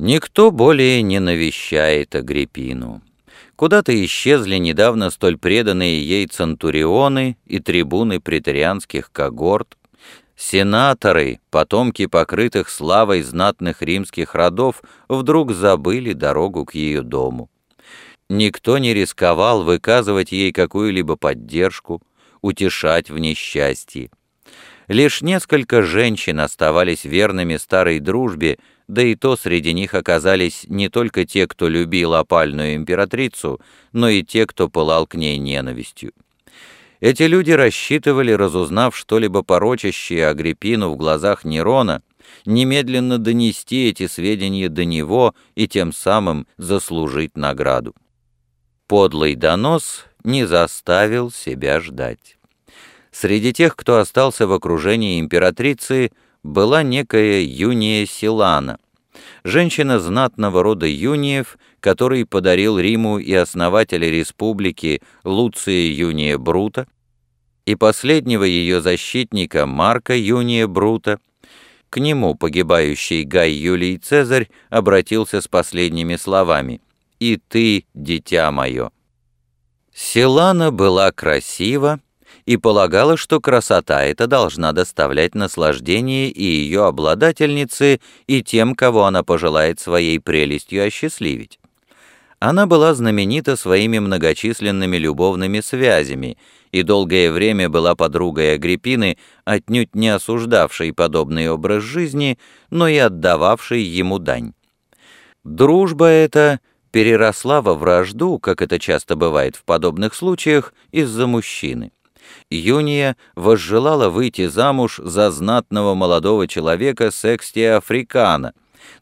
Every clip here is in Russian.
Никто более не навещает Агриппину. Куда-то исчезли недавно столь преданные ей центурионы и трибуны претарианских когорт, сенаторы, потомки покрытых славой знатных римских родов, вдруг забыли дорогу к ее дому. Никто не рисковал выказывать ей какую-либо поддержку, утешать в несчастье. Лишь несколько женщин оставались верными старой дружбе, да и то среди них оказались не только те, кто любил опальную императрицу, но и те, кто пылал к ней ненавистью. Эти люди рассчитывали, разузнав что-либо порочащее Агриппину в глазах Нерона, немедленно донести эти сведения до него и тем самым заслужить награду. Подлый донос не заставил себя ждать. Среди тех, кто остался в окружении императрицы, была некая Юния Силана, женщина знатного рода Юниев, который подарил Риму и основатель республики Луция Юния Брута, и последнего ее защитника Марка Юния Брута. К нему погибающий Гай Юлий Цезарь обратился с последними словами «И ты, дитя мое». Силана была красива, и полагала, что красота эта должна доставлять наслаждение и ее обладательнице, и тем, кого она пожелает своей прелестью осчастливить. Она была знаменита своими многочисленными любовными связями и долгое время была подругой Агриппины, отнюдь не осуждавшей подобный образ жизни, но и отдававшей ему дань. Дружба эта переросла во вражду, как это часто бывает в подобных случаях, из-за мужчины. Юния возжелала выйти замуж за знатного молодого человека Секстия Африкана,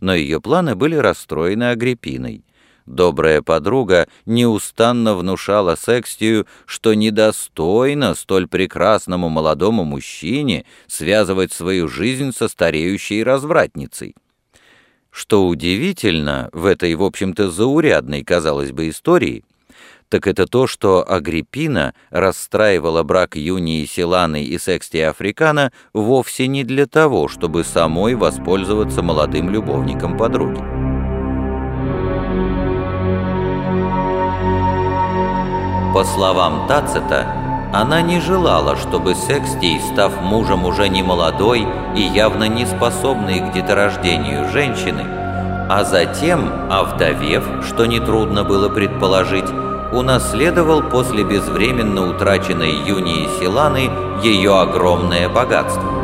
но ее планы были расстроены Агриппиной. Добрая подруга неустанно внушала Секстию, что недостойно столь прекрасному молодому мужчине связывать свою жизнь со стареющей развратницей. Что удивительно в этой, в общем-то, заурядной, казалось бы, истории – так это то, что Агриппина расстраивала брак Юнии Силаны и Секстия Африкана вовсе не для того, чтобы самой воспользоваться молодым любовником подруги. По словам Тацита, она не желала, чтобы Секстий, став мужем уже не молодой и явно не способной к деторождению женщины, а затем, овдовев, что нетрудно было предположить, унаследовал после безвременно утраченной Юнии Силаны ее огромное богатство.